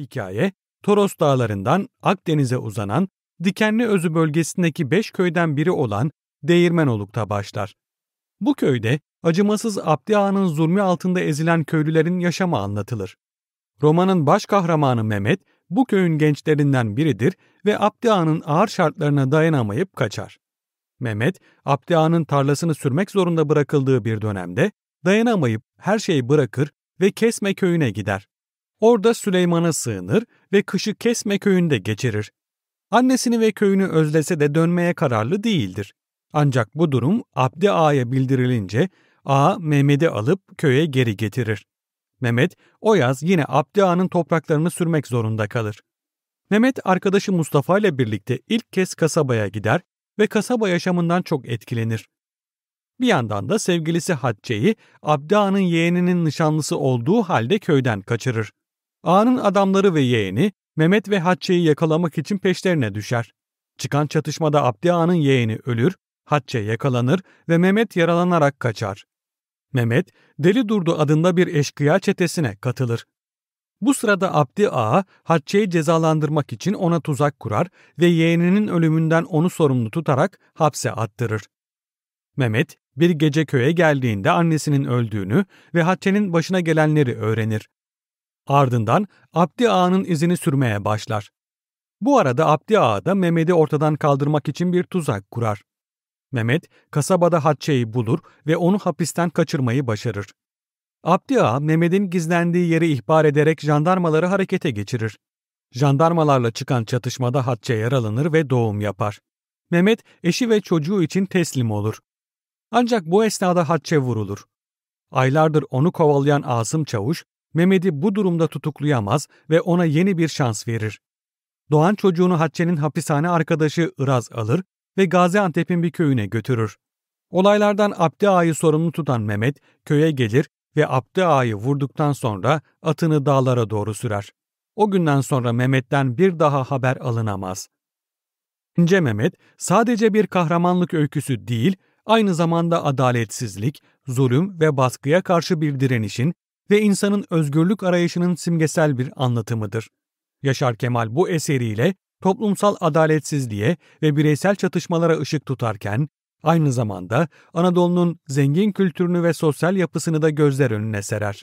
Hikaye, Toros Dağları'ndan Akdeniz'e uzanan Dikenli Özü bölgesindeki beş köyden biri olan Değirmenoluk'ta başlar. Bu köyde acımasız Abdi Ağa'nın zulmü altında ezilen köylülerin yaşamı anlatılır. Romanın baş kahramanı Mehmet, bu köyün gençlerinden biridir ve Abdi Ağa'nın ağır şartlarına dayanamayıp kaçar. Mehmet, Abdi Ağa'nın tarlasını sürmek zorunda bırakıldığı bir dönemde dayanamayıp her şeyi bırakır ve Kesme köyüne gider. Orada Süleyman'a sığınır ve kışı Kesme köyünde geçirir. Annesini ve köyünü özlese de dönmeye kararlı değildir. Ancak bu durum Abdi Ağa'ya bildirilince Ağa Mehmet'i alıp köye geri getirir. Mehmet o yaz yine Abdi Ağa'nın topraklarını sürmek zorunda kalır. Mehmet arkadaşı Mustafa ile birlikte ilk kez kasabaya gider ve kasaba yaşamından çok etkilenir. Bir yandan da sevgilisi Hatice'yi Abdi Ağa'nın yeğeninin nişanlısı olduğu halde köyden kaçırır. Ağa'nın adamları ve yeğeni Mehmet ve Hatice'yi yakalamak için peşlerine düşer. Çıkan çatışmada Abdi Ağa'nın yeğeni ölür, Hatice yakalanır ve Mehmet yaralanarak kaçar. Mehmet, Deli Durdu adında bir eşkıya çetesine katılır. Bu sırada Abdi Ağa, Hatice'yi cezalandırmak için ona tuzak kurar ve yeğeninin ölümünden onu sorumlu tutarak hapse attırır. Mehmet, bir gece köye geldiğinde annesinin öldüğünü ve Hatice'nin başına gelenleri öğrenir. Ardından Abdi Ağa'nın izini sürmeye başlar. Bu arada Abdi Ağa da Mehmet'i ortadan kaldırmak için bir tuzak kurar. Mehmet, kasabada Hatice'yi bulur ve onu hapisten kaçırmayı başarır. Abdi Ağa, Mehmet'in gizlendiği yeri ihbar ederek jandarmaları harekete geçirir. Jandarmalarla çıkan çatışmada Hatice yaralanır ve doğum yapar. Mehmet, eşi ve çocuğu için teslim olur. Ancak bu esnada Hatice vurulur. Aylardır onu kovalayan Asım Çavuş, Mehmet'i bu durumda tutuklayamaz ve ona yeni bir şans verir. Doğan çocuğunu Hatice'nin hapishane arkadaşı Iraz alır ve Gaziantep'in bir köyüne götürür. Olaylardan Abdi Ağa'yı sorumlu tutan Mehmet köye gelir ve Abdi Ağa'yı vurduktan sonra atını dağlara doğru sürer. O günden sonra Mehmet'ten bir daha haber alınamaz. İnce Mehmet sadece bir kahramanlık öyküsü değil, aynı zamanda adaletsizlik, zulüm ve baskıya karşı bir direnişin ve insanın özgürlük arayışının simgesel bir anlatımıdır. Yaşar Kemal bu eseriyle toplumsal adaletsizliğe ve bireysel çatışmalara ışık tutarken, aynı zamanda Anadolu'nun zengin kültürünü ve sosyal yapısını da gözler önüne serer.